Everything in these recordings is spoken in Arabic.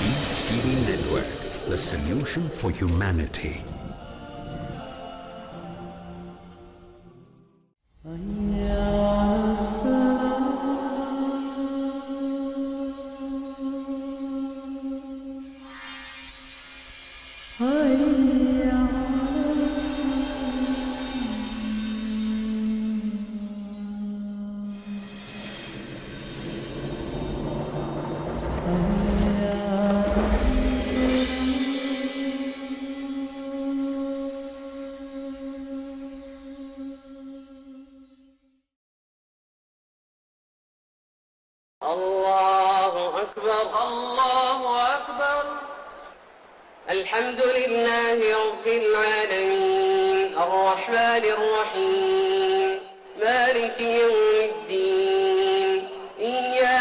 Peace TV Network, the solution for humanity.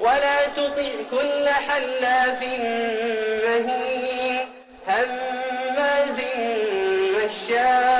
ولا تطع كل حلاف مهين هماز مشاء.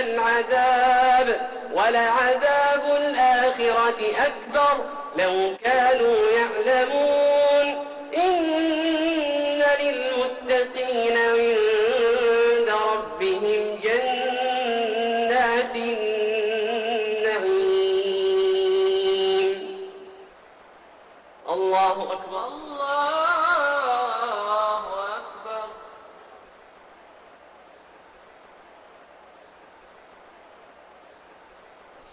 العذاب ولعذاب الآخرة أكبر لو كانوا يعلمون إن للمتقين عند ربهم جنات النعيم. الله أكبر. الله أكبر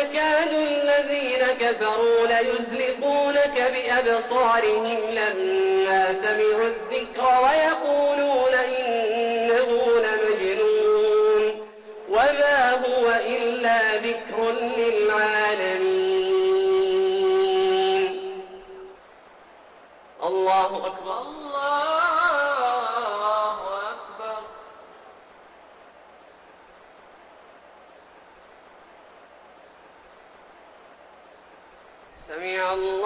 يكاد الذين كفروا ليزلقونك بأبصارهم لما سمعوا الذكر ويقولون إنه لمجنون وما هو إلا ذكر للعالمين. الله أكبر. الله أكبر سمع الله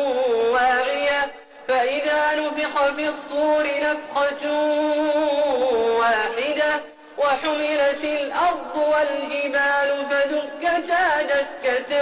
فإذا نفخ في الصور نفخة واحدة وحملت الأرض والجبال فدكتا دكة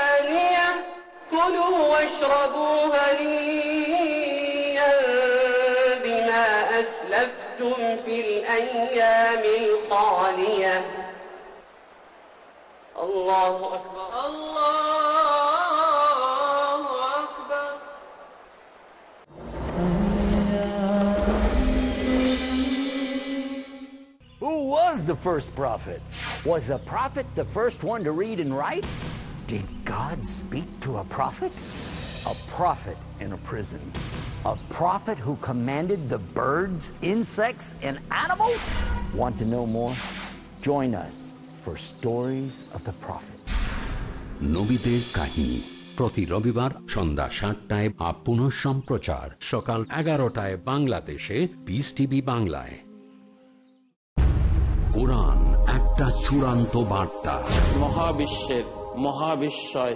واشربوا هنيئا بما أسلفتم في الأيام الخالية الله أكبر الله أكبر Who was the first prophet? Was a prophet the first one to read and write? Did God speak to a prophet? A prophet in a prison. A prophet who commanded the birds, insects, and animals? Want to know more? Join us for Stories of the Prophet. নবীদের কাহিনী প্রতি রবিবার সন্ধ্যা সাতটায় আপ পুনঃ সম্প্রচার সকাল এগারোটায় বাংলাদেশে পিস টিভি বাংলায় কোরআন একটা চূড়ান্ত বার্তা মহাবিশ্বের মহাবিশ্বয়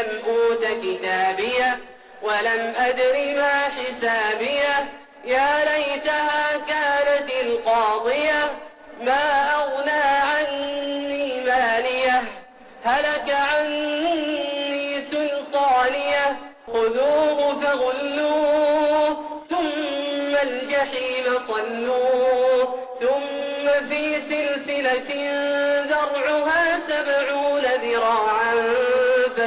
لم أوت كتابية ولم أدر ما حسابية. يا ليتها كانت القاضية ما أغنى عني مالية. هلك عني سلطانية. خذوه فغلوه ثم الجحيم صلوه. ثم في سلسلة ذرعها سبعون ذراعا.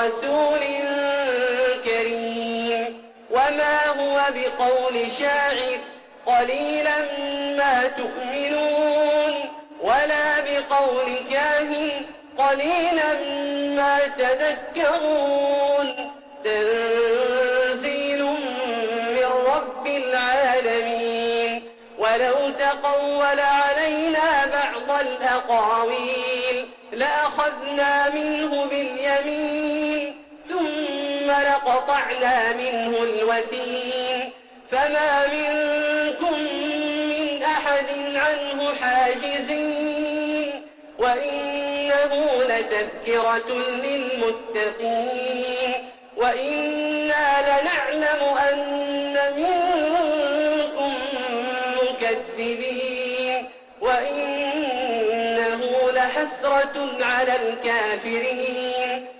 رسول كريم. وما هو بقول شاعر قليلا ما تؤمنون. ولا بقول كاهن قليلا ما تذكرون. تنزيل من رب العالمين. ولو تقول علينا بعض الأقاويل لأخذنا منه باليمين. لقطعنا منه الوتين فما منكم من أحد عنه حاجزين وإنه لتذكرة للمتقين وإنا لنعلم أن منكم مكذبين وإنه لحسرة على الكافرين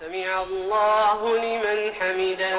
سمع الله لمن حمده.